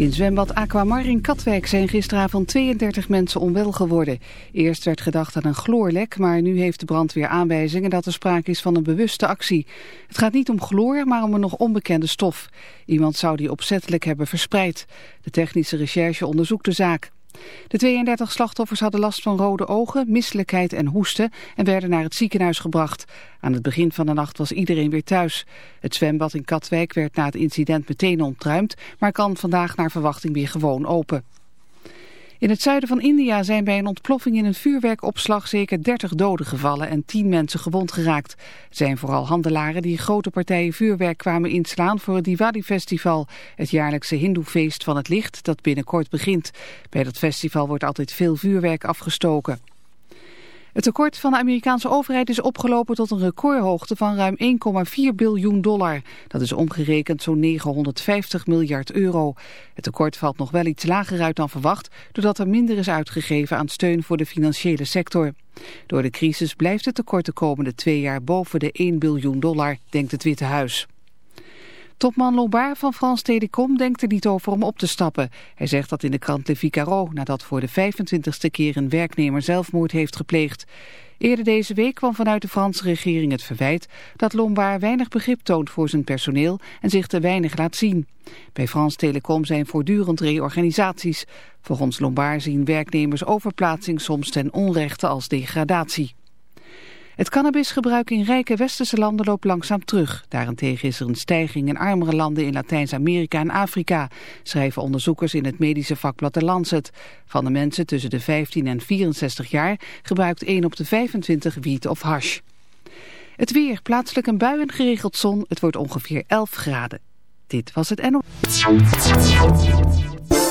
In zwembad Aquamar in Katwijk zijn gisteravond 32 mensen onwel geworden. Eerst werd gedacht aan een chloorlek, maar nu heeft de brandweer aanwijzingen dat er sprake is van een bewuste actie. Het gaat niet om chloor, maar om een nog onbekende stof. Iemand zou die opzettelijk hebben verspreid. De technische recherche onderzoekt de zaak. De 32 slachtoffers hadden last van rode ogen, misselijkheid en hoesten en werden naar het ziekenhuis gebracht. Aan het begin van de nacht was iedereen weer thuis. Het zwembad in Katwijk werd na het incident meteen ontruimd, maar kan vandaag naar verwachting weer gewoon open. In het zuiden van India zijn bij een ontploffing in een vuurwerkopslag zeker 30 doden gevallen en 10 mensen gewond geraakt. Het zijn vooral handelaren die grote partijen vuurwerk kwamen inslaan voor het Diwali-festival, het jaarlijkse hindoefeest van het licht dat binnenkort begint. Bij dat festival wordt altijd veel vuurwerk afgestoken. Het tekort van de Amerikaanse overheid is opgelopen tot een recordhoogte van ruim 1,4 biljoen dollar. Dat is omgerekend zo'n 950 miljard euro. Het tekort valt nog wel iets lager uit dan verwacht, doordat er minder is uitgegeven aan steun voor de financiële sector. Door de crisis blijft het tekort de komende twee jaar boven de 1 biljoen dollar, denkt het Witte Huis. Topman Lombard van France Telecom denkt er niet over om op te stappen. Hij zegt dat in de krant Le Figaro nadat voor de 25ste keer een werknemer zelfmoord heeft gepleegd. Eerder deze week kwam vanuit de Franse regering het verwijt dat Lombard weinig begrip toont voor zijn personeel en zich te weinig laat zien. Bij France Telecom zijn voortdurend reorganisaties. Volgens Lombard zien werknemers overplaatsing soms ten onrechte als degradatie. Het cannabisgebruik in rijke westerse landen loopt langzaam terug. Daarentegen is er een stijging in armere landen in Latijns-Amerika en Afrika, schrijven onderzoekers in het medische vakblad The Lancet. Van de mensen tussen de 15 en 64 jaar gebruikt 1 op de 25 wiet of hash. Het weer, plaatselijk een bui en geregeld zon. Het wordt ongeveer 11 graden. Dit was het NO.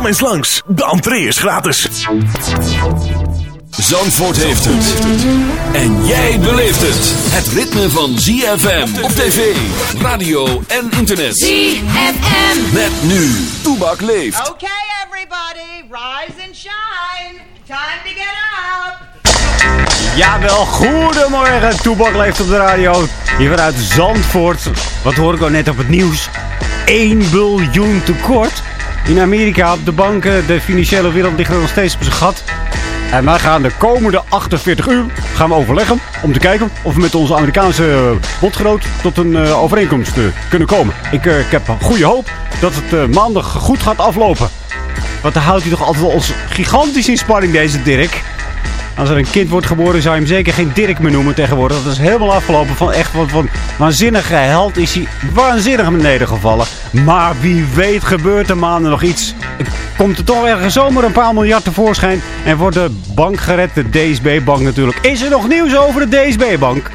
Kom eens langs, de entree is gratis. Zandvoort heeft het. En jij beleeft het. Het ritme van ZFM op tv, radio en internet. ZFM. Met nu, Toebak leeft. Okay, everybody, rise and shine. Time to get up. Jawel, goedemorgen. Toebak leeft op de radio. Hier vanuit Zandvoort. Wat hoor ik al net op het nieuws? 1 biljoen tekort. In Amerika op de banken, de financiële wereld ligt er nog steeds op zijn gat. En wij gaan de komende 48 uur gaan we overleggen om te kijken of we met onze Amerikaanse bondgenoot tot een eh, overeenkomst eh, kunnen komen. Ik, eh, ik heb goede hoop dat het maandag goed gaat aflopen. Want dan houdt hij toch altijd ons gigantisch in spanning, deze Dirk. Als er een kind wordt geboren, zou je hem zeker geen Dirk meer noemen tegenwoordig. Dat is helemaal afgelopen. Van echt van, van waanzinnige held is hij waanzinnig beneden gevallen. Maar wie weet gebeurt er maanden nog iets. Komt er toch ergens zomaar een paar miljard tevoorschijn. En wordt de bank gered, de DSB-bank natuurlijk. Is er nog nieuws over de DSB-bank?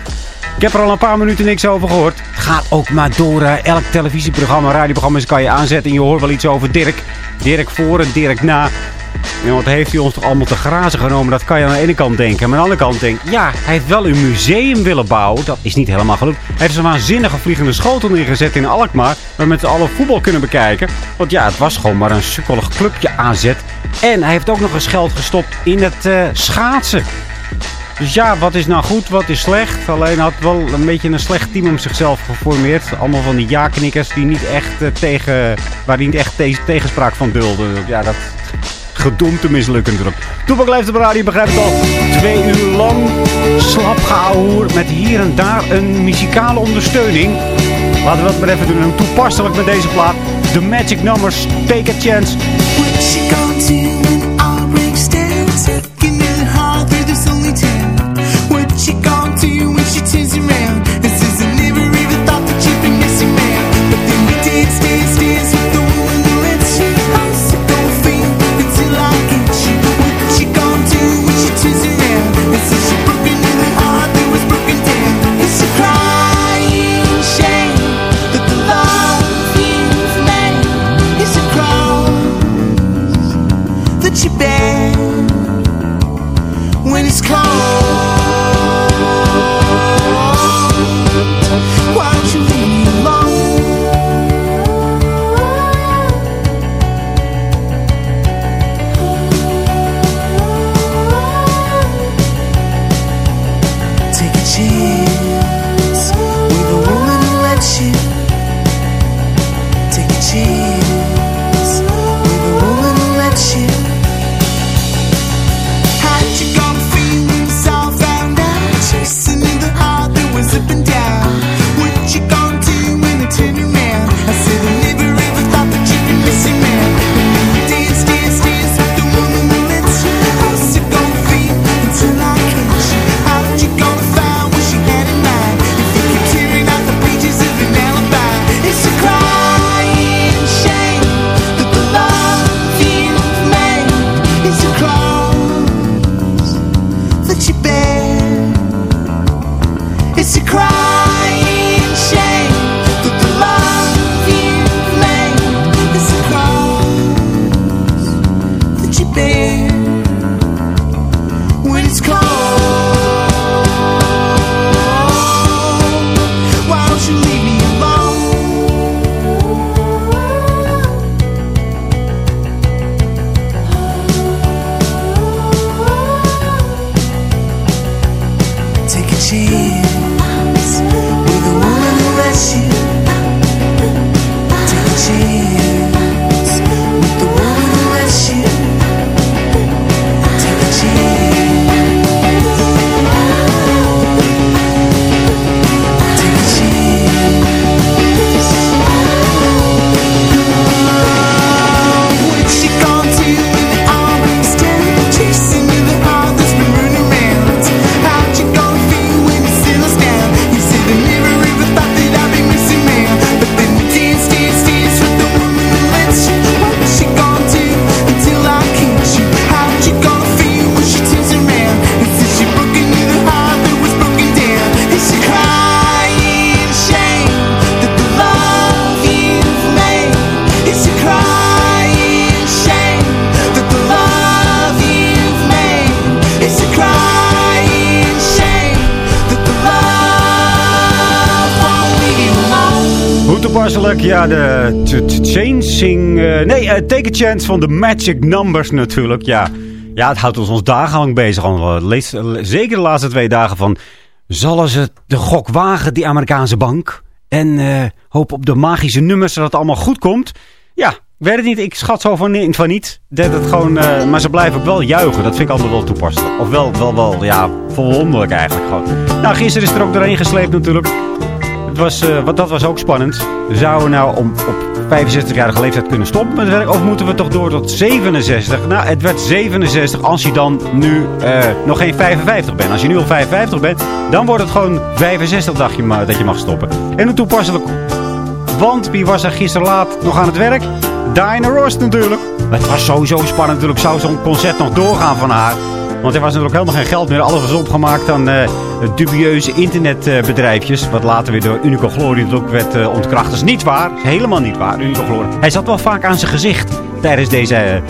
Ik heb er al een paar minuten niks over gehoord. Het gaat ook maar door. elk televisieprogramma, radioprogramma kan je aanzetten. En je hoort wel iets over Dirk. Dirk voor en Dirk na. Ja, wat heeft hij ons toch allemaal te grazen genomen? Dat kan je aan de ene kant denken. Maar aan de andere kant denk ja, hij heeft wel een museum willen bouwen. Dat is niet helemaal gelukt. Hij heeft een waanzinnige vliegende schotel neergezet in Alkmaar. Waar we met z'n allen voetbal kunnen bekijken. Want ja, het was gewoon maar een sukkelig clubje aanzet. En hij heeft ook nog eens geld gestopt in het eh, schaatsen. Dus ja, wat is nou goed, wat is slecht? Alleen had wel een beetje een slecht team om zichzelf geformeerd. Allemaal van die ja-knikkers die niet echt eh, tegen, waar die niet echt te- tegenspraak van dulden. Ja, dat gedoemd te mislukken natuurlijk. Toepak leeft op radio, begrijpt het al. Twee uur lang slap gehouden met hier en daar een muzikale ondersteuning. Laten we dat maar even doen. En toepasselijk met deze plaat. The Magic Numbers, Take a Chance. Ja, de Changing... eh, nee, eh, Take a Chance van de Magic Numbers natuurlijk, ja. Ja, het houdt ons ons dagenlang bezig. al. Zeker de laatste twee dagen van... Zullen ze de gok wagen, die Amerikaanse bank? En eh hoop op de magische nummers, zodat het allemaal goed komt? Ja, weet het niet. Ik schat zo van, van niet. Dat het gewoon, maar ze blijven ook wel juichen. Dat vind ik altijd wel toepasselijk. Of wel, wel, wel, ja, verwonderlijk eigenlijk gewoon. Nou, gisteren is er ook doorheen gesleept natuurlijk. Het was, eh, wat, dat was ook spannend. Zouden we nou om, op 65-jarige leeftijd kunnen stoppen met werk? Of moeten we toch door tot 67? Nou, het werd 67 als je dan nu eh, nog geen 55 bent. Als je nu al 55 bent, dan wordt het gewoon 65 dacht je maar, dat je mag stoppen. En hoe toepasselijk. Want wie was er gisteren laat nog aan het werk? Diana Ross natuurlijk. Het was sowieso spannend natuurlijk. Zou zo'n concert nog doorgaan van haar? Want er was natuurlijk helemaal geen geld meer. Alles was opgemaakt aan eh, dubieuze internetbedrijfjes. wat later weer door Unico Glory natuurlijk werd eh, ontkracht. Dat is niet waar. Helemaal niet waar, Unico Glory. Hij zat wel vaak aan zijn gezicht tijdens deze, eh,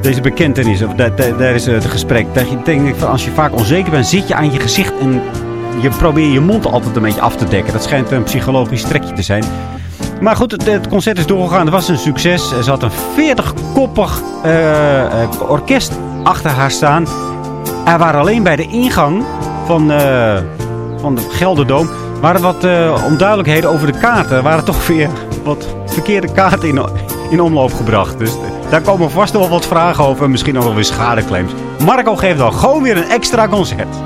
deze bekentenis. Of tijdens het gesprek. Dat denkt van als je vaak onzeker bent, zit je aan je gezicht en je probeert je mond altijd een beetje af te dekken. Dat schijnt een psychologisch trekje te zijn. Maar goed, het, het concert is doorgegaan. Het was een succes. Er zat een 40-koppig eh, eh, orkest achter haar staan. Er waren alleen bij de ingang van, eh, van de Gelderdoom... waren wat eh, onduidelijkheden over de kaarten. Er waren toch weer wat verkeerde kaarten in, in omloop gebracht. Dus Daar komen vast wel wat vragen over en misschien ook wel weer schadeclaims. Marco geeft dan gewoon weer een extra concert.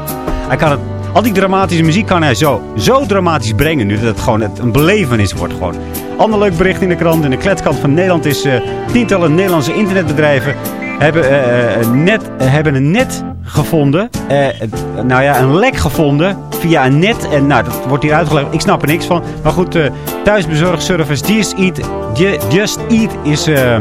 Hij kan het, al die dramatische muziek kan hij zo, zo dramatisch brengen nu dat het gewoon een belevenis wordt gewoon. Ander leuk bericht in de krant. In de kletskant van Nederland is eh, tientallen Nederlandse internetbedrijven hebben, eh, eh, net, hebben een net gevonden. Eh, het- nou ja, een lek gevonden via een net. En nou, dat wordt hier uitgelegd. Ik snap er niks van. Maar goed, eh thuisbezorgservice Just Eat, Ju- Just Eat is eh,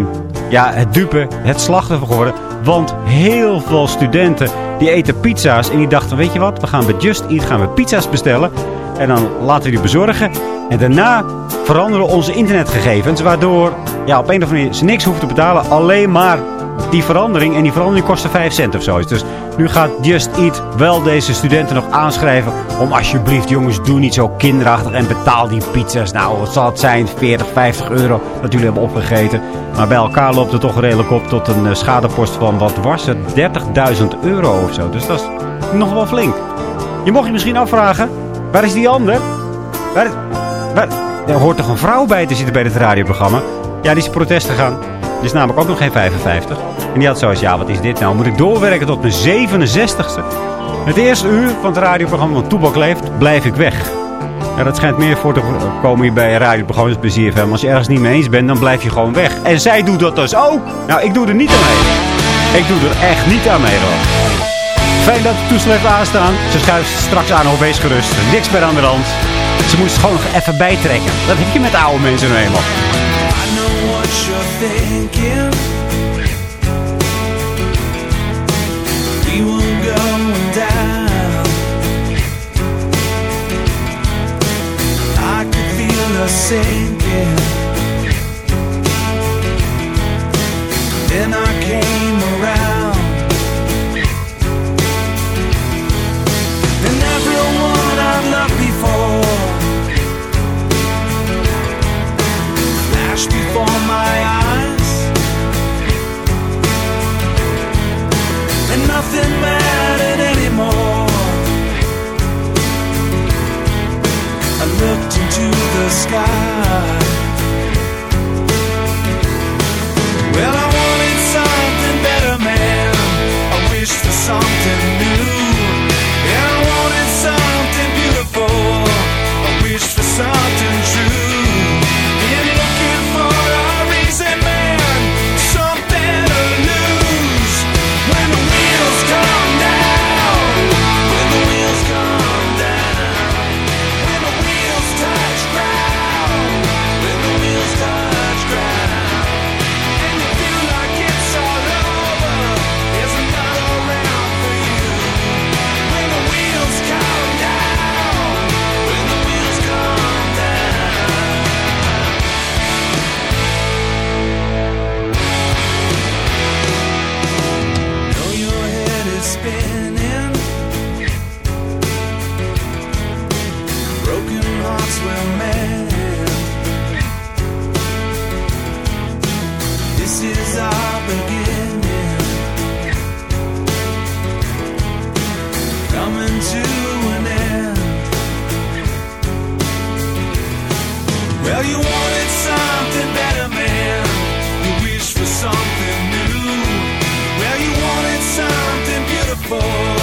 ja, het dupe, het slachtoffer geworden. Want heel veel studenten die eten pizza's. En die dachten, weet je wat, we gaan bij Just Eat gaan we pizza's bestellen. En dan laten we die bezorgen. En daarna veranderen onze internetgegevens. Waardoor ja, op een of andere manier ze niks hoeven te betalen. Alleen maar die verandering. En die verandering kostte 5 cent of zoiets. Dus nu gaat Just Eat wel deze studenten nog aanschrijven. Om alsjeblieft jongens, doe niet zo kinderachtig. En betaal die pizza's. Nou, wat zal het zijn? 40, 50 euro dat jullie hebben opgegeten. Maar bij elkaar loopt het toch redelijk op tot een eh, schadepost van, wat was het? 30.000 euro of zo. Dus dat is nog wel flink. Je mocht je misschien afvragen, waar is die ander? Waar, er hoort toch een vrouw bij te zitten bij dit radioprogramma? Ja, die is op protest gegaan. Die is namelijk ook nog geen 55. En die had zoiets, ja, wat is dit nou? Moet ik doorwerken tot mijn 67ste? Het eerste uur van het radioprogramma van Toebak Leeft, blijf ik weg. Ja, dat schijnt meer voor te komen hier bij radioprogramma's bij ZFM. Als je ergens niet mee eens bent, dan blijf je gewoon weg. En zij doet dat dus ook. Nou, ik doe er niet aan mee. Ik doe er echt niet aan mee, hoor. Fijn dat de toestel heeft aanstaan. Ze schuift straks aan, hoor, wees gerust. Er Niks meer aan de hand. Ze moest gewoon nog even bijtrekken. Dat heb je met oude mensen nou eenmaal. What you're thinking. We will go down. I could feel us sinking. Then I came around. My eyes, and nothing mattered anymore. I looked into the sky. Well, I wanted something better, man. I wished for something new. And I wanted something beautiful. I wished for something true. You wanted something better, man. You wished for something new. Well, you wanted something beautiful.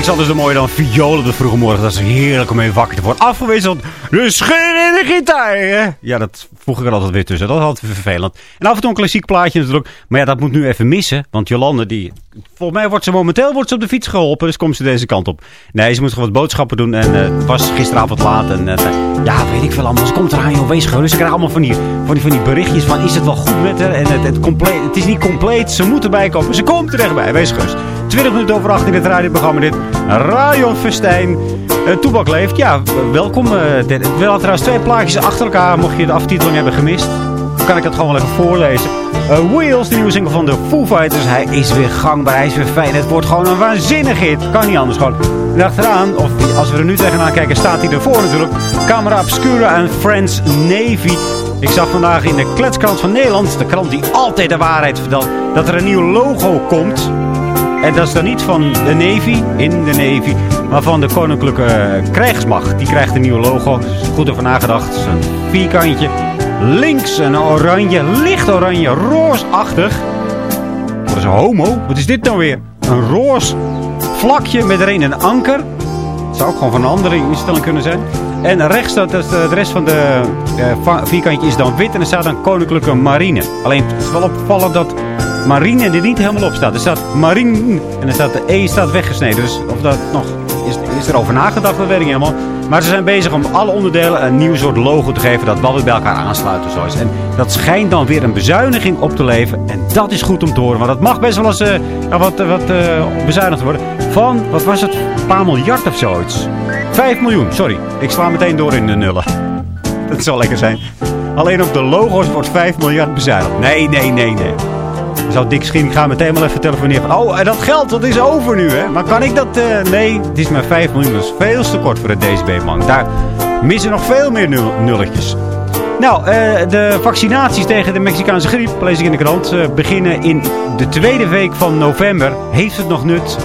Niks anders dan mooier dan violen op de vroege morgen. Dat is heerlijk om even wakker te worden. Afgewisseld de scheur in de gitaar. Hè? Ja, dat voeg ik er altijd weer tussen. Dat is altijd vervelend. En af en toe een klassiek plaatje natuurlijk. Maar ja, dat moet nu even missen. Want Jolande, die... Volgens mij wordt ze momenteel wordt ze op de fiets geholpen. Dus komt ze deze kant op. Nee, ze moet gewoon wat boodschappen doen. En eh, het was gisteravond laat. En eh, ja, weet ik veel allemaal. Ze komt eraan, joh. Wees gerust. Ze krijgen allemaal van die, van, die, van die berichtjes van... Is het wel goed met haar? En het, het, compleet, het is niet compleet. Ze moet erbij komen. Ze komt er echt bij. Wees gerust. 20 minuten over 8 in het radioprogramma. Dit Radio Festijn. Uh, Toebak leeft. Ja, welkom. Uh, we hadden trouwens twee plaatjes achter elkaar. Mocht je de aftiteling hebben gemist. Dan kan ik dat gewoon wel even voorlezen. Uh, Wheels, de nieuwe single van de Foo Fighters. Hij is weer gangbaar. Hij is weer fijn. Het wordt gewoon een waanzinnig hit. Kan niet anders gewoon. En of als we er nu tegenaan kijken, staat hij ervoor natuurlijk. Camera Obscura en Friends Navy. Ik zag vandaag in de kletskrant van Nederland, de krant die altijd de waarheid vertelt, dat er een nieuw logo komt. En dat is dan niet van de Navy, in de Navy, maar van de Koninklijke Krijgsmacht. Die krijgt een nieuw logo. Goed over nagedacht. Het is een vierkantje. Links een oranje, licht oranje, roosachtig. Wat is een homo? Wat is dit nou weer? Een roos vlakje met erin een anker. Het zou ook gewoon van een andere instelling kunnen zijn. En rechts, dat is de, rest van de uh, vierkantje is dan wit en er staat dan Koninklijke Marine. Alleen het is wel opvallend dat marine er niet helemaal op staat. Er staat marine en er staat de E staat weggesneden. Dus of dat nog is, is er over nagedacht, dat weet ik helemaal. Maar ze zijn bezig om alle onderdelen een nieuw soort logo te geven dat wel weer bij elkaar aansluiten. Zoals. En dat schijnt dan weer een bezuiniging op te leveren. En dat is goed om te horen. Want dat mag best wel eens uh, wat, wat uh, bezuinigd worden. Van, wat was het, een paar miljard of zoiets. 5 miljoen, sorry. Ik sla meteen door in de nullen. dat zal lekker zijn. Alleen op de logo's wordt 5 miljard bezuinigd. Nee, nee, nee, nee. Zou Dick Schien gaan meteen wel even telefoneren van... Oh, en dat geld, dat is over nu, hè? Maar kan ik dat... eh, nee, het is maar 5 miljoen. Dat is veel te kort voor de DSB-bank. Daar missen nog veel meer nul- nulletjes. Nou, eh, de vaccinaties tegen de Mexicaanse griep, lees ik in de krant, eh, beginnen in de tweede week van november. Heeft het nog nut?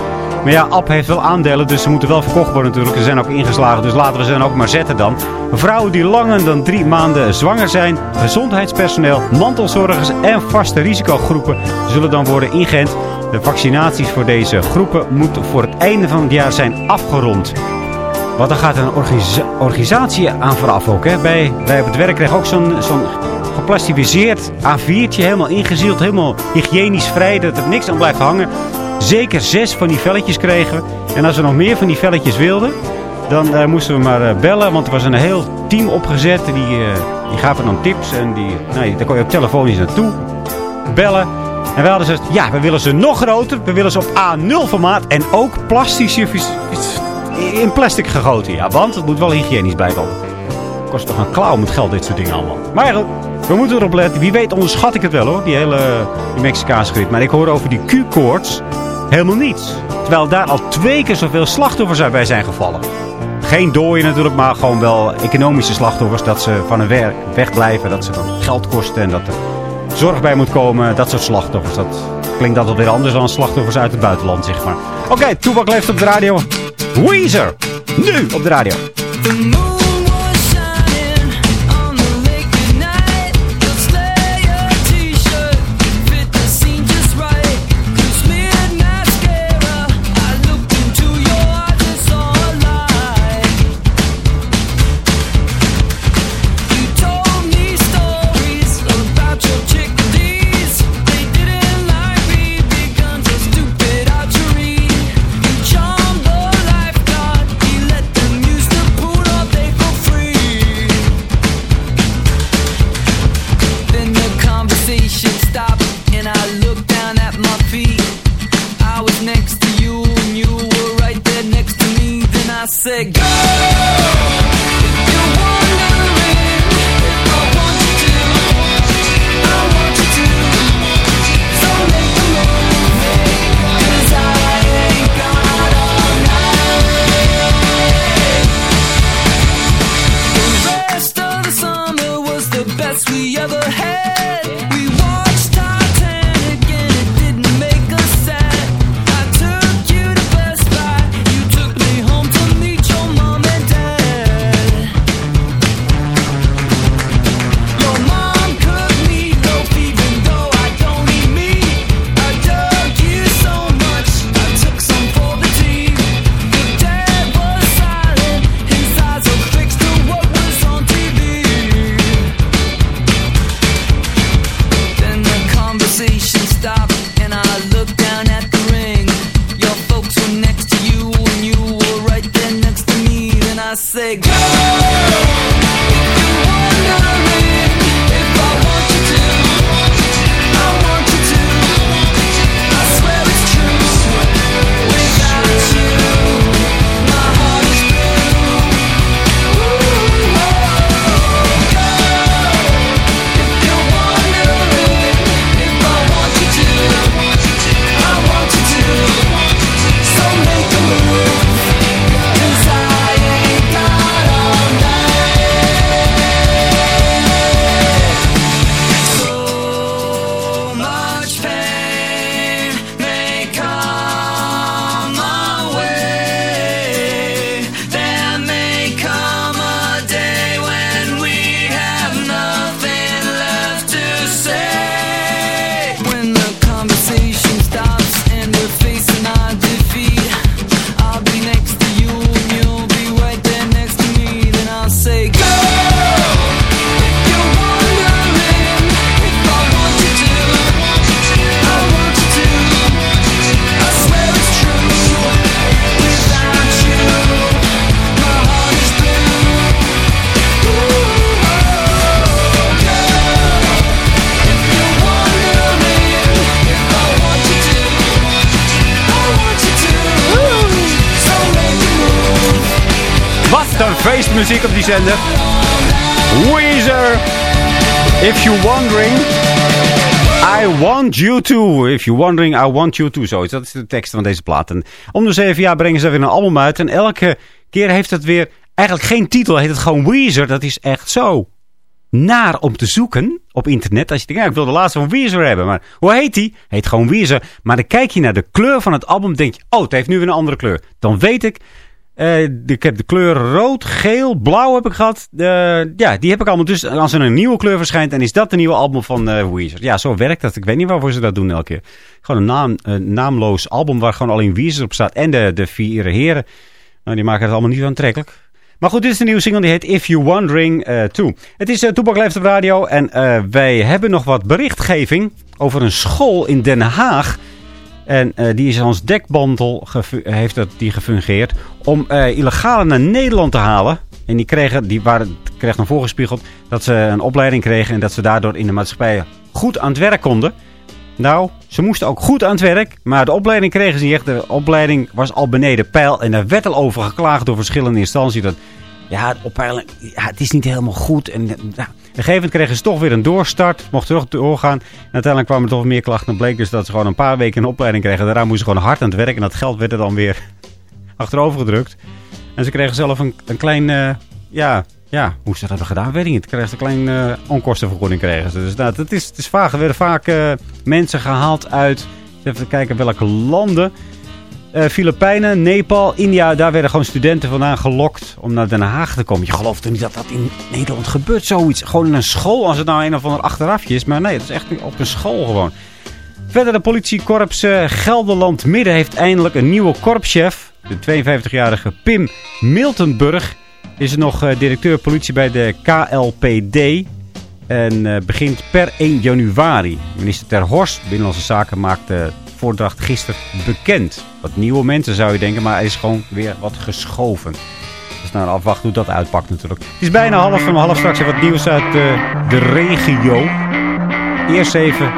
Maar ja, App heeft wel aandelen, dus ze moeten wel verkocht worden natuurlijk. Ze zijn ook ingeslagen, dus laten we ze dan ook maar zetten dan. Vrouwen die langer dan drie maanden zwanger zijn, gezondheidspersoneel, mantelzorgers en vaste risicogroepen zullen dan worden ingeënt. De vaccinaties voor deze groepen moeten voor het einde van het jaar zijn afgerond. Want dan gaat een organisa- organisatie aan vooraf ook. Hè. Bij, wij op het werk kregen ook zo'n zo'n geplastificeerd A4'tje. Helemaal ingezield, helemaal hygiënisch vrij. Dat er niks aan blijft hangen. Zeker zes van die velletjes kregen we. En als we nog meer van die velletjes wilden... dan eh, moesten we maar eh, bellen. Want er was een heel team opgezet. Die, eh, die gaven dan tips. En die, nou, daar kon je ook telefonisch naartoe bellen. En we hadden ze, ja, we willen ze nog groter. We willen ze op A0 formaat. En ook plastische, in plastic gegoten. Ja, want het moet wel hygiënisch blijven. Kost toch een klauw met geld, dit soort dingen allemaal. Maar goed, we moeten erop letten. Wie weet onderschat ik het wel hoor, die hele die Mexicaanse griep. Maar ik hoor over die Q-koorts helemaal niets. Terwijl daar al twee keer zoveel slachtoffers bij zijn gevallen. Geen dooien natuurlijk, maar gewoon wel economische slachtoffers. Dat ze van hun werk wegblijven, dat ze dan geld kosten en dat er zorg bij moet komen. Dat soort slachtoffers. Dat klinkt altijd weer anders dan slachtoffers uit het buitenland, zeg maar. Oké, Toebak leeft op de radio. Weezer, nu op de radio. Zender. Weezer. If you're wondering, I want you to. If you're wondering, I want you to. Zoiets. Dat is de tekst van deze plaat. En om de zeven jaar brengen ze weer een album uit. En elke keer heeft het weer eigenlijk geen titel. Heet het gewoon Weezer. Dat is echt zo naar om te zoeken op internet. Als je denkt, ik wil de laatste van Weezer hebben. Maar hoe heet die? Heet gewoon Weezer. Maar dan kijk je naar de kleur van het album. denk je, oh, het heeft nu weer een andere kleur. Dan weet ik, eh, ik heb de kleur rood, geel, blauw heb ik gehad. Eh, ja, die heb ik allemaal. Dus als er een nieuwe kleur verschijnt, dan is dat de nieuwe album van eh, Weezer. Ja, zo werkt dat. Ik weet niet waarvoor ze dat doen elke keer. Gewoon een, naam, naamloos album waar gewoon alleen Weezer op staat. En de, de vier heren. Nou, die maken het allemaal niet aantrekkelijk. Maar goed, dit is de nieuwe single. Die heet If You're Wondering Too. Het is uh, Toepak Leeft op Radio. En wij hebben nog wat berichtgeving over een school in Den Haag. En eh, die is als dekbandel heeft dat, die gefungeerd om eh illegalen naar Nederland te halen. En die kregen, die waren, dan voorgespiegeld dat ze een opleiding kregen en dat ze daardoor in de maatschappij goed aan het werk konden. Nou, ze moesten ook goed aan het werk, maar de opleiding kregen ze niet echt. De opleiding was al beneden peil en daar werd al over geklaagd door verschillende instanties. Dat, ja, opleiding, ja, het is niet helemaal goed. En, ja, een gegeven moment kregen ze toch weer een doorstart, mochten terug doorgaan. En uiteindelijk kwamen er toch meer klachten. En bleek dus dat ze gewoon een paar weken een opleiding kregen. Daarna moesten ze gewoon hard aan het werk en dat geld werd er dan weer achterover gedrukt. En ze kregen zelf een, een klein, eh, ja, ja, hoe ze dat hebben gedaan, weet ik niet. Ze kregen een klein eh, onkostenvergoeding kregen ze. Dus nou, het, is, het is vaak, er werden vaak eh, mensen gehaald uit, even kijken welke landen. Eh Filipijnen, Nepal, India, daar werden gewoon studenten vandaan gelokt om naar Den Haag te komen. Je gelooft toch niet dat dat in Nederland gebeurt, zoiets. Gewoon in een school, als het nou een of ander achterafje is. Maar nee, het is echt op een school gewoon. Verder de politiekorps eh, Gelderland Midden heeft eindelijk een nieuwe korpschef. De 52-jarige Pim Miltenburg is nog eh, directeur politie bij de KLPD. En begint per 1 januari. Minister Ter Horst, Binnenlandse Zaken, maakt de voordracht gisteren bekend. Wat nieuwe mensen zou je denken, maar er is gewoon weer wat geschoven. Dus nou, afwachten hoe dat uitpakt natuurlijk. Het is bijna half van half straks wat nieuws uit eh, de regio. Eerst even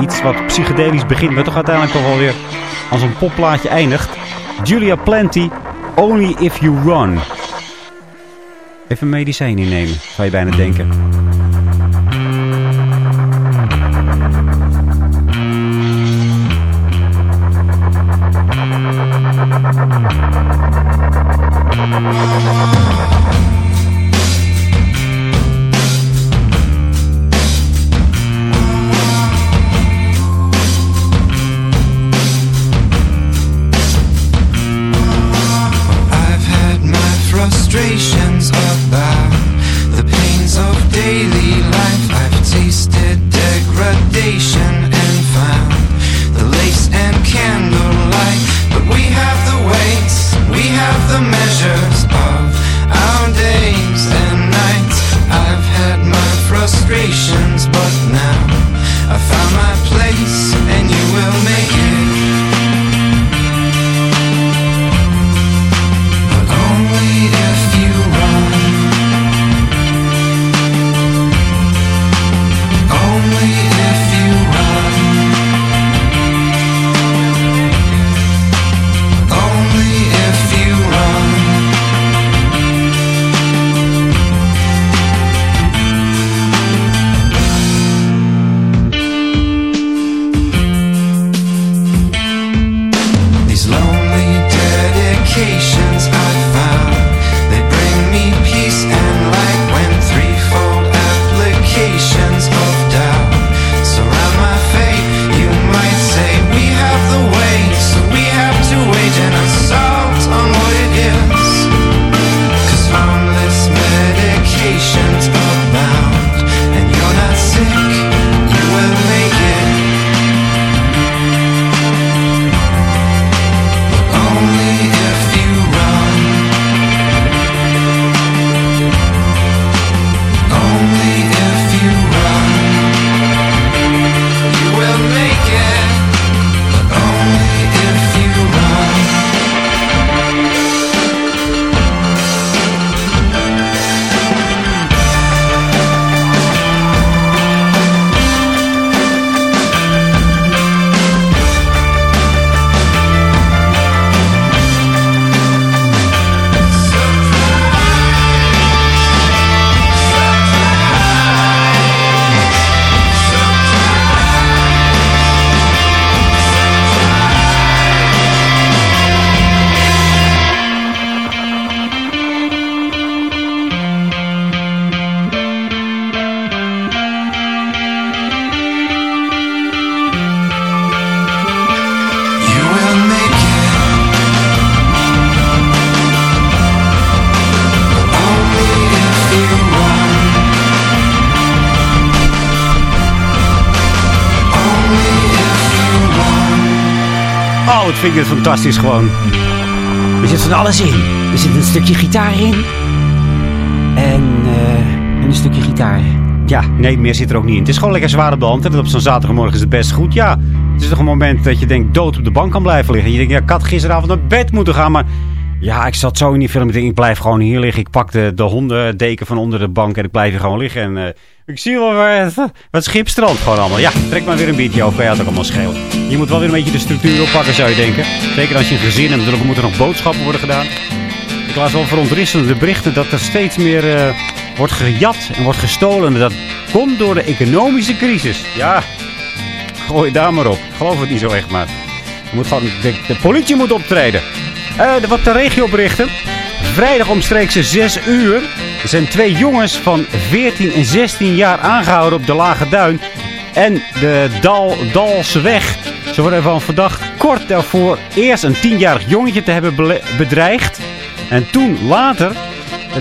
iets wat psychedelisch begint, maar toch uiteindelijk toch wel weer als een popplaatje eindigt. Julia Plenty, Only If You Run. Even medicijn innemen, zou je bijna denken. Vind ik het fantastisch gewoon. Er zit van alles in. Er zit een stukje gitaar in. En, eh, en een stukje gitaar. Ja, nee, meer zit er ook niet in. Het is gewoon lekker zwaar op de hand. En op zo'n zaterdagmorgen is het best goed. Ja, het is toch een moment dat je denkt dood op de bank kan blijven liggen. Je denkt, ja, ik had gisteravond naar bed moeten gaan, maar... Ja, ik zat zo in die film. Ik denk, ik blijf gewoon hier liggen. Ik pak de, de hondendeken van onder de bank en ik blijf hier gewoon liggen. En eh, ik zie wel het, wat schipstrand gewoon allemaal. Ja, trek maar weer een beetje over. Het ook allemaal schelen. Je moet wel weer een beetje de structuur oppakken, zou je denken. Zeker als je een gezin hebt. Moeten er nog boodschappen worden gedaan. Ik las wel verontrustende berichten dat er steeds meer eh, wordt gejat en wordt gestolen. En dat komt door de economische crisis. Ja, gooi daar maar op. Geloof het niet zo echt, maar moet gewoon, de, de politie moet optreden. Eh, de- wat de regio berichten. Vrijdag omstreeks 6 uur zijn twee jongens van 14 en 16 jaar aangehouden op de Lage Duin en de Dal, Dalseweg. Ze worden ervan verdacht kort daarvoor eerst een 10-jarig jongetje te hebben bedreigd. En toen later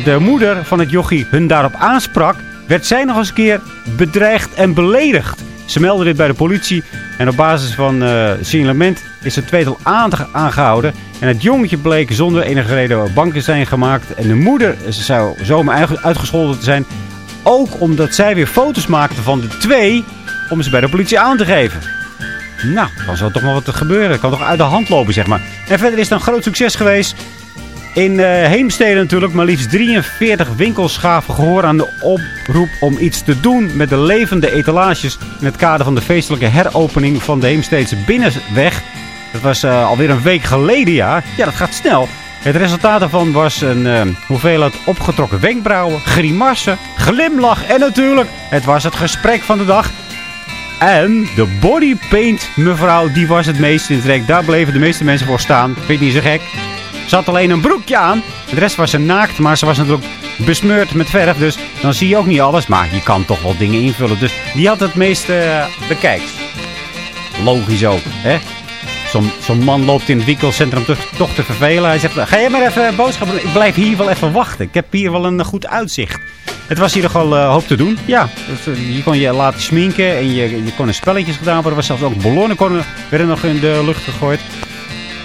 de moeder van het jochie hun daarop aansprak, werd zij nog eens een keer bedreigd en beledigd. Ze meldden dit bij de politie en op basis van eh signalement is het tweetal aange- aangehouden. En het jongetje bleek zonder enige reden bang te zijn gemaakt. En de moeder zou zomaar uitge- uitgescholden te zijn. Ook omdat zij weer foto's maakte van de twee om ze bij de politie aan te geven. Nou, dan zou toch wel wat gebeuren. Kan toch uit de hand lopen, zeg maar. En verder is het een groot succes geweest. In eh Heemstede natuurlijk, maar liefst 43 winkels gaven gehoor aan de oproep om iets te doen met de levende etalages in het kader van de feestelijke heropening van de Heemsteedse Binnenweg. Dat was eh, alweer een week geleden, ja. Ja, dat gaat snel. Het resultaat daarvan was een eh, hoeveelheid opgetrokken wenkbrauwen, grimassen, glimlach en natuurlijk, het was het gesprek van de dag. En de bodypaint mevrouw, die was het meest in trek. Daar bleven de meeste mensen voor staan. Vind je niet zo gek? Ze had alleen een broekje aan. De rest was ze naakt, maar ze was natuurlijk besmeurd met verf. Dus dan zie je ook niet alles. Maar je kan toch wel dingen invullen. Dus die had het meest eh, bekijkt. Logisch ook, hè? Zo'n man loopt in het winkelcentrum toch, toch te vervelen. Hij zegt, ga jij maar even boodschappen. Ik blijf hier wel even wachten. Ik heb hier wel een eh, goed uitzicht. Het was hier nogal eh hoop te doen. Ja, dus, eh, je kon je laten sminken en je, je kon er spelletjes gedaan worden. Er was zelfs ook ballonnen konden, werden nog in de lucht gegooid.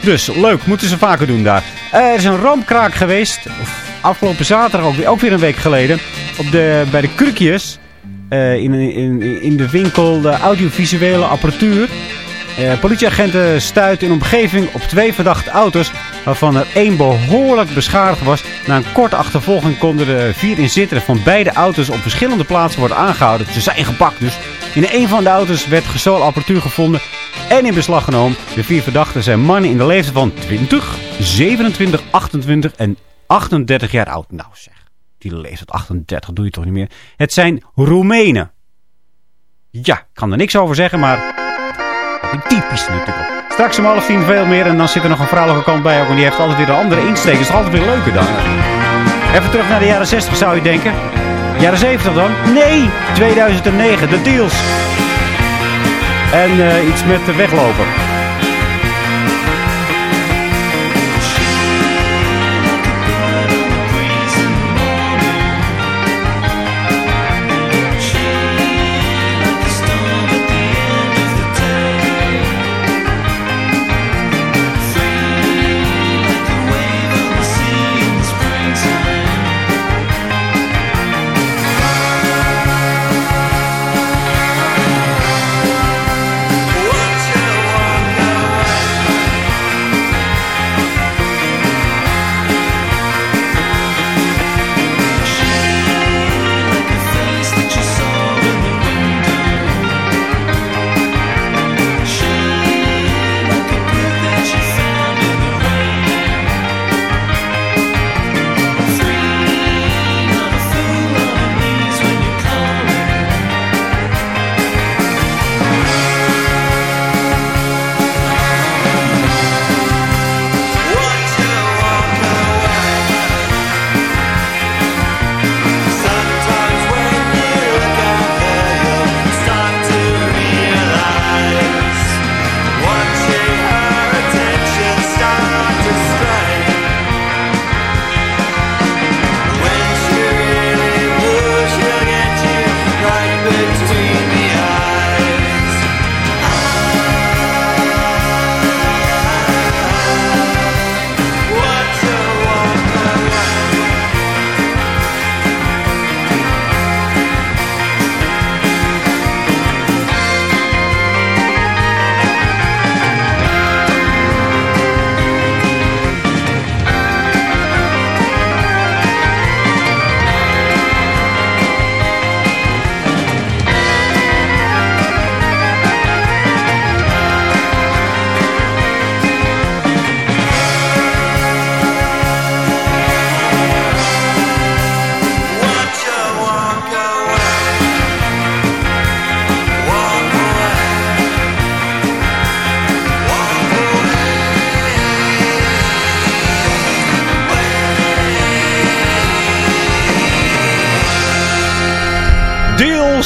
Dus leuk, moeten ze vaker doen daar. Eh, er is een rampkraak geweest. Afgelopen zaterdag, ook weer, ook weer een week geleden. Op de, bij de Krukjes. eh, in, in, in de winkel de audiovisuele apparatuur. Eh, politieagenten stuiten in omgeving op twee verdachte auto's. Waarvan er één behoorlijk beschadigd was. Na een korte achtervolging konden de vier inzittenden van beide auto's op verschillende plaatsen worden aangehouden. Ze zijn gepakt dus. In een van de auto's werd gestolen apparatuur gevonden en in beslag genomen. De vier verdachten zijn mannen in de leeftijd van 20, 27, 28 en 38 jaar oud. Nou zeg, die leeftijd 38 doe je toch niet meer. Het zijn Roemenen. Ja, ik kan er niks over zeggen, maar typisch natuurlijk. Straks om half tien veel meer en dan zit er nog een vrouwelijke kant bij ook. En die heeft altijd weer een andere insteek. Dat is altijd weer leuker dan. Even terug naar de jaren 60 zou je denken. Jaren 70 dan? Nee, 2009, de deals. En eh, iets met de weglopen.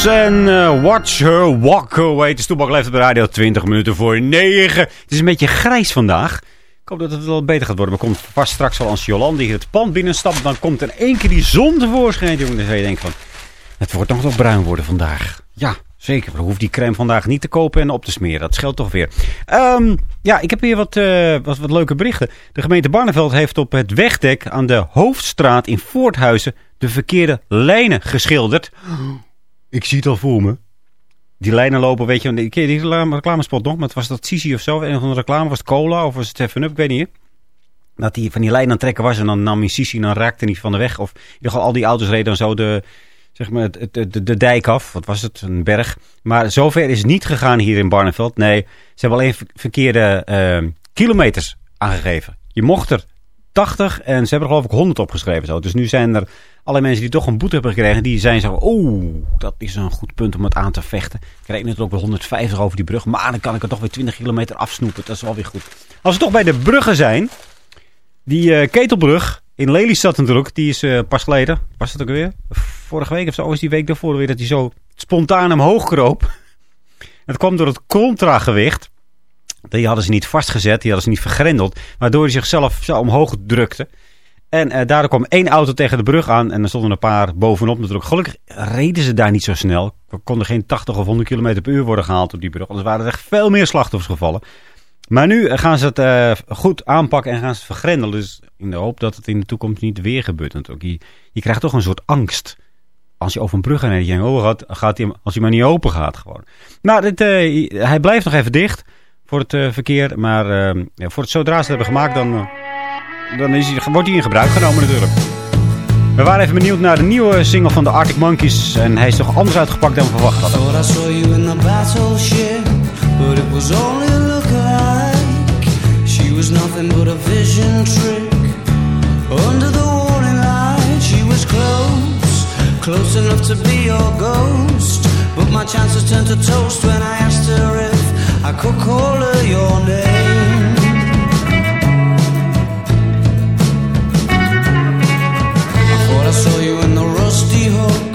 En eh, Watch Her Walk Away. Het is leeft op de radio 20 minuten voor 9. Het is een beetje grijs vandaag. Ik hoop dat het wel beter gaat worden. Maar komt vast straks al als Jolande hier het pand binnenstapt. Dan komt er één keer die zon tevoorschijn. Dan zou je denken van... Het wordt nog wel bruin worden vandaag. Ja, zeker. Dan hoeft die crème vandaag niet te kopen en op te smeren. Dat scheelt toch weer. Ehm, ja, ik heb hier wat, eh, wat, wat leuke berichten. De gemeente Barneveld heeft op het wegdek aan de Hoofdstraat in Voorthuizen... de verkeerde lijnen geschilderd. Ik zie het al voor me. Die lijnen lopen, weet je, ken die reclame- reclamespot nog? Maar het was dat Sisi of zo, een van de reclame, was het Cola of was het 7-Up, ik weet niet. Dat hij van die lijn aan trekken was en dan nam hij Sisi en dan raakte hij van de weg. Of in al die auto's reden dan zo de, zeg maar, het- de, de dijk af. Wat was het? Een berg. Maar zover is niet gegaan hier in Barneveld. Nee, ze hebben alleen ver- verkeerde eh, kilometers aangegeven. Je mocht er 80 en ze hebben er geloof ik 100 opgeschreven. Zo. Dus nu zijn er alle mensen die toch een boete hebben gekregen, die zijn zo, oeh, dat is een goed punt om het aan te vechten. Ik reed ook wel 150 over die brug, maar dan kan ik er toch weer 20 kilometer afsnoepen. Dat is wel weer goed. Als we toch bij de bruggen zijn, die eh, ketelbrug in Lelystad natuurlijk, die is eh, pas geleden, was het ook weer? Vorige week of zo, is die week daarvoor weer dat hij zo spontaan omhoog kroop. Dat kwam door het contragewicht. Die hadden ze niet vastgezet, die hadden ze niet vergrendeld. Waardoor hij zichzelf zo omhoog drukte. En eh, daardoor kwam één auto tegen de brug aan. En er stonden een paar bovenop natuurlijk. Gelukkig reden ze daar niet zo snel. Er konden geen 80 of 100 km per uur worden gehaald op die brug. Anders waren er echt veel meer slachtoffers gevallen. Maar nu eh, gaan ze het eh, goed aanpakken en gaan ze het vergrendelen. Dus in de hoop dat het in de toekomst niet weer gebeurt natuurlijk. Je, je krijgt toch een soort angst. Als je over een brug gaat en je denkt, oh, gaat, gaat als hij maar niet open gaat gewoon. Maar dit, eh, hij blijft nog even dicht voor het eh, verkeer. Maar eh, ja, voor het zodra ze het hebben gemaakt, dan, eh, dan is hij, wordt hij in gebruik genomen natuurlijk. We waren even benieuwd naar de nieuwe single van de Arctic Monkeys. En hij is toch anders uitgepakt dan we verwacht hadden. But it was only a look-alike. She was nothing but a vision trick. Under the warning light, she was close, close enough to be your ghost. But my chances turned to toast when I asked her if I could call her your name. I thought I saw you in the rusty hook,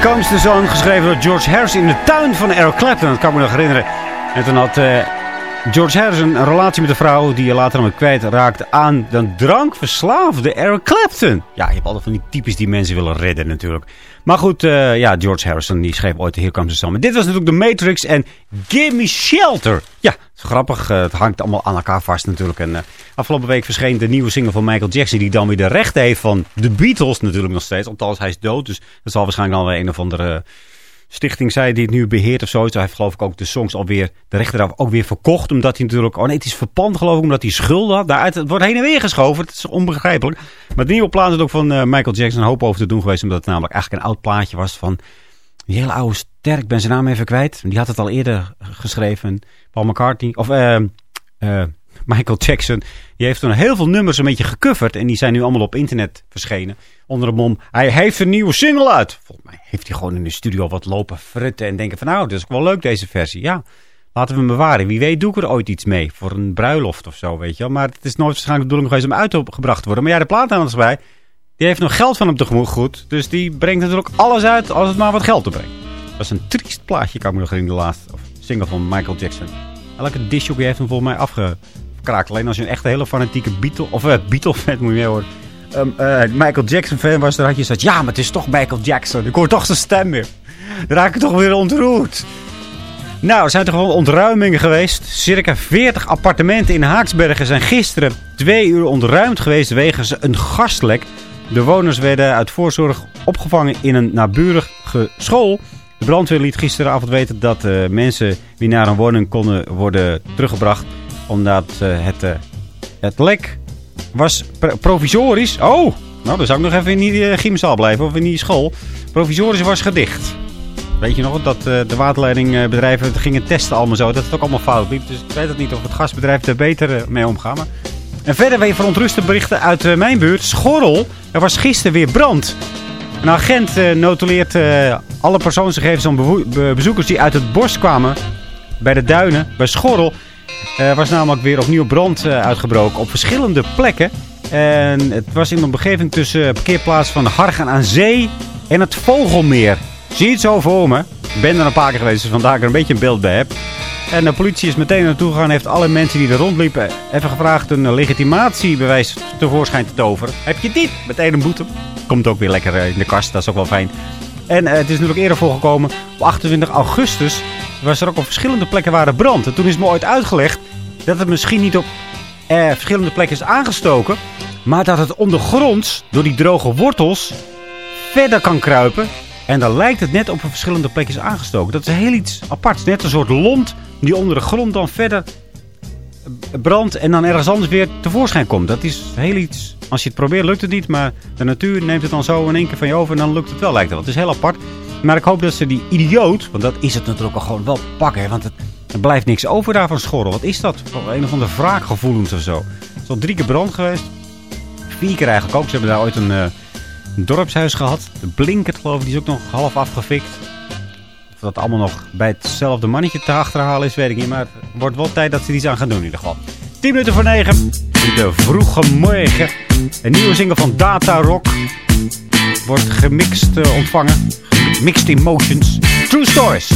Here geschreven door George Harrison in de tuin van Eric Clapton. Dat kan me nog herinneren. En toen had eh, George Harrison een relatie met een vrouw die je later nog kwijt raakte aan de drankverslaafde Eric Clapton. Ja, je hebt altijd van die types die mensen willen redden natuurlijk. Maar goed, eh, ja, George Harrison die schreef ooit Here Comes the Sun. Maar dit was natuurlijk de Matrix en Give Me Shelter. Ja, grappig. eh, het hangt allemaal aan elkaar vast natuurlijk. En eh, afgelopen week verscheen de nieuwe single van Michael Jackson... die dan weer de rechten heeft van de Beatles natuurlijk nog steeds. Althans, hij is dood, dus dat zal waarschijnlijk alweer een of andere stichting zij die het nu beheert of zo. Hij heeft geloof ik ook de songs alweer, de rechter daarop ook weer verkocht. Omdat hij natuurlijk, oh nee, het is verpand geloof ik, omdat hij schulden had. Daaruit, het wordt heen en weer geschoven. Het is onbegrijpelijk. Maar de nieuwe plaat is ook van eh, Michael Jackson een hoop over te doen geweest. Omdat het namelijk eigenlijk een oud plaatje was van die hele oude ster. Ik ben zijn naam even kwijt. Die had het al eerder geschreven. Paul McCartney, of eh, Michael Jackson. Die heeft toen heel veel nummers een beetje gecoverd. En die zijn nu allemaal op internet verschenen. Onder de mom, hij heeft een nieuwe single uit. Volgens mij heeft hij gewoon in de studio wat lopen frutten. En denken van nou, dat is wel leuk deze versie. Ja, laten we hem bewaren. Wie weet doe ik er ooit iets mee. Voor een bruiloft of zo, weet je wel. Maar het is nooit waarschijnlijk de bedoeling geweest om uitgebracht te worden. Maar ja, de plaathandelsbij, die heeft nog geld van hem tegemoet. Dus die brengt natuurlijk alles uit als het maar wat geld opbrengt. Dat is een triest plaatje, kan ik me nog herinneren, de laatste single van Michael Jackson. Elke disjockey heeft hem volgens mij Alleen als je een echt hele fanatieke Beatle, of uh, Beatle-fan moet je mee horen. Um, uh, Michael Jackson-fan was, dan had je gezegd, ja, maar het is toch Michael Jackson. Ik hoor toch zijn stem weer. Dan raak ik toch weer ontroerd. Nou, er zijn toch gewoon ontruimingen geweest. Circa 40 appartementen in Haaksbergen zijn gisteren twee uur ontruimd geweest wegens een gastlek. De woners werden uit voorzorg opgevangen in een naburige school. De brandweer liet gisteravond weten dat uh, mensen die naar een woning konden worden teruggebracht. Omdat uh, het, uh, het lek was provisorisch. Oh, nou dan zou ik nog even in die gymzaal blijven of in die school. Provisorisch was gedicht. Weet je nog dat de waterleidingbedrijven gingen testen allemaal zo. Dat het ook allemaal fout liep. Dus ik weet het niet of het gasbedrijf er beter mee omgaan. Maar... En verder weer verontruste berichten uit mijn buurt. Schorrel. Er was gisteren weer brand. Een agent notuleert alle persoonsgegevens van be be bezoekers die uit het bos kwamen. Bij de duinen. Bij Schorrel. Er was namelijk weer opnieuw brand uitgebroken op verschillende plekken. En het was in een omgeving tussen parkeerplaats van Hargen aan Zee en het Vogelmeer. Zie je het zo voor me? Ik ben er een paar keer geweest, dus vandaar ik er een beetje een beeld bij heb. En de politie is meteen naartoe gegaan en heeft alle mensen die er rondliepen even gevraagd een legitimatiebewijs tevoorschijn te toveren. Heb je dit? Meteen een boete. Komt ook weer lekker in de kast, dat is ook wel fijn. En uh, het is natuurlijk eerder voorgekomen. Op 28 augustus was er ook op verschillende plekken waar er brand. En toen is me ooit uitgelegd dat het misschien niet op uh, verschillende plekken is aangestoken. Maar dat het ondergronds, door die droge wortels, verder kan kruipen. En dan lijkt het net op een verschillende plekjes aangestoken. Dat is heel iets aparts. Net een soort lont die onder de grond dan verder brandt en dan ergens anders weer tevoorschijn komt. Dat is heel iets... Als je het probeert lukt het niet, maar de natuur neemt het dan zo in één keer van je over en dan lukt het wel, lijkt het. Het is heel apart. Maar ik hoop dat ze die idioot, want dat is het natuurlijk al gewoon wel pakken. Want het, er blijft niks over daar van schorrel. Wat is dat? Een of andere wraakgevoelens of zo. Het is al drie keer brand geweest. Vier keer eigenlijk ook. Ze hebben daar ooit een... Een dorpshuis gehad. De Blinkert geloof ik, die is ook nog half afgefikt. Of dat allemaal nog bij hetzelfde mannetje te achterhalen is, weet ik niet. Maar het wordt wel tijd dat ze iets aan gaan doen in ieder geval. 10 minuten voor 9. In de vroege morgen. Een nieuwe single van Data Rock. Wordt gemixt uh, ontvangen. Mixed Emotions. True Stories.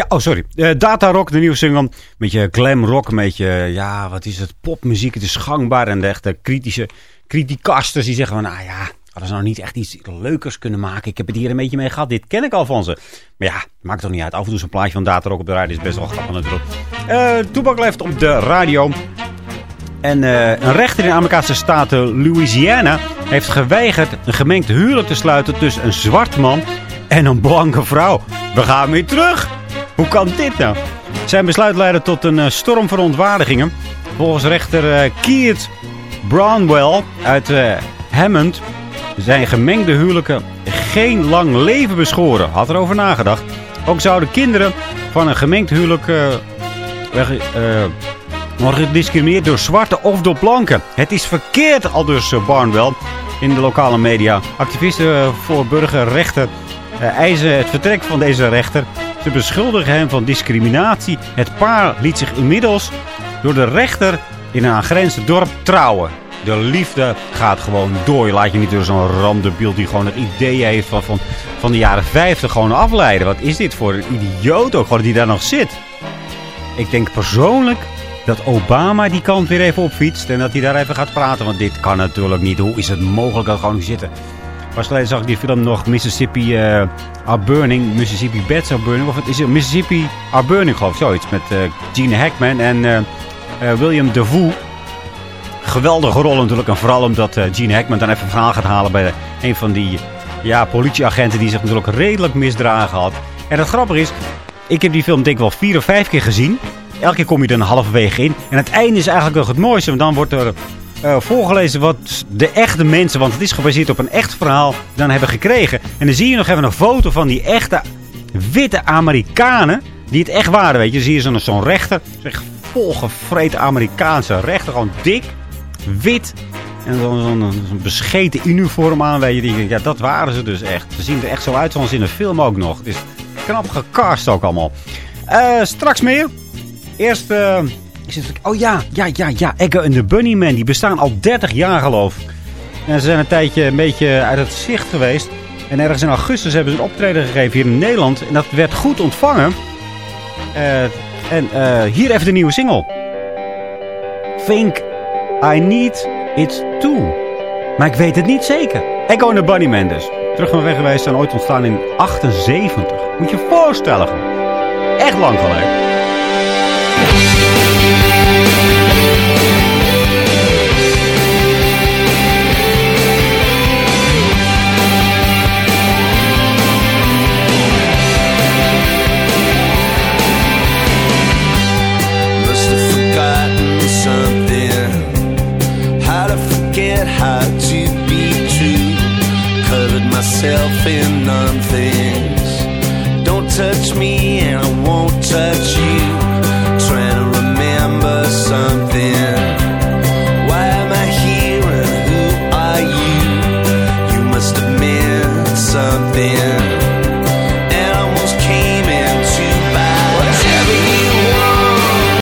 Ja, oh sorry. Eh, Data Rock, de nieuwe single. Een beetje glam rock, een beetje, ja, wat is het? Popmuziek, het is gangbaar. En de echte kritische criticasters die zeggen van, nou ja, hadden ze nou niet echt iets leukers kunnen maken. Ik heb het hier een beetje mee gehad. Dit ken ik al van ze. Maar ja, maakt toch niet uit. Af en toe zo'n plaatje van Data Rock op de radio is best wel grappig natuurlijk. Eh Toebak leeft op de radio. En eh, een rechter in de Amerikaanse staat eh, Louisiana heeft geweigerd een gemengd huwelijk te sluiten tussen een zwart man en een blanke vrouw. We gaan weer terug. Hoe kan dit nou? Zijn besluit leidde tot een eh, storm van ontwaardigingen. Volgens rechter eh, Keith Brownwell uit eh, Hammond zijn gemengde huwelijken geen lang leven beschoren. Had erover nagedacht. Ook zouden kinderen van een gemengd huwelijk worden gediscrimineerd door zwarte of door blanken. Het is verkeerd, al dus eh, Barnwell in de lokale media. Activisten voor burgerrechten eisen het vertrek van deze rechter. Ze beschuldigen hem van discriminatie. Het paar liet zich inmiddels door de rechter in een aangrenzend dorp trouwen. De liefde gaat gewoon door. Je laat je niet door zo'n randebiel die gewoon een idee heeft van, van, van de jaren 50 gewoon afleiden. Wat is dit voor een idioot ook gewoon die daar nog zit? Ik denk persoonlijk dat Obama die kant weer even opfietst en dat hij daar even gaat praten. Want dit kan natuurlijk niet. Hoe is het mogelijk dat gewoon zitten? Pas geleden zag ik die film nog Mississippi eh Are Burning. Mississippi Beds Are Burning. Of het is het Mississippi Are Burning geloof ik. Zoiets met eh, Gene Hackman en eh, William Dafoe. Geweldige rol natuurlijk. En vooral omdat Gene Hackman dan even een verhaal gaat halen bij een van die ja, politieagenten die zich natuurlijk redelijk misdragen had. En het grappige is, ik heb die film denk ik wel vier of vijf keer gezien. Elke keer kom je er een halverwege in. En het einde is eigenlijk nog het mooiste. Want dan wordt er eh, voorgelezen wat de echte mensen, want het is gebaseerd op een echt verhaal, dan hebben gekregen. En dan zie je nog even een foto van die echte witte Amerikanen. Die het echt waren, weet je. Dan zie je zo'n rechter. Zeg, volgevreten Amerikaanse rechter. Gewoon dik, wit. En zo'n zo'n bescheten uniform aan, weet je. Ja, dat waren ze dus echt. Ze zien er echt zo uit zoals in de film ook nog. Het is knap gecast ook allemaal. Eh, straks meer. Eerst, eh, het, oh ja, ja, ja, ja. Eggo en de Bunnymen, die bestaan al 30 jaar geloof ik. En ze zijn een tijdje een beetje uit het zicht geweest. En ergens in augustus hebben ze een optreden gegeven hier in Nederland. En dat werd goed ontvangen. Eh, en eh, hier even de nieuwe single. Think I Need It Too. Maar ik weet het niet zeker. Echo en de Bunnymen dus. Terug van weg geweest zijn ooit ontstaan in 78. Moet je je voorstellen. Echt lang geleden. Touch me and I won't touch you.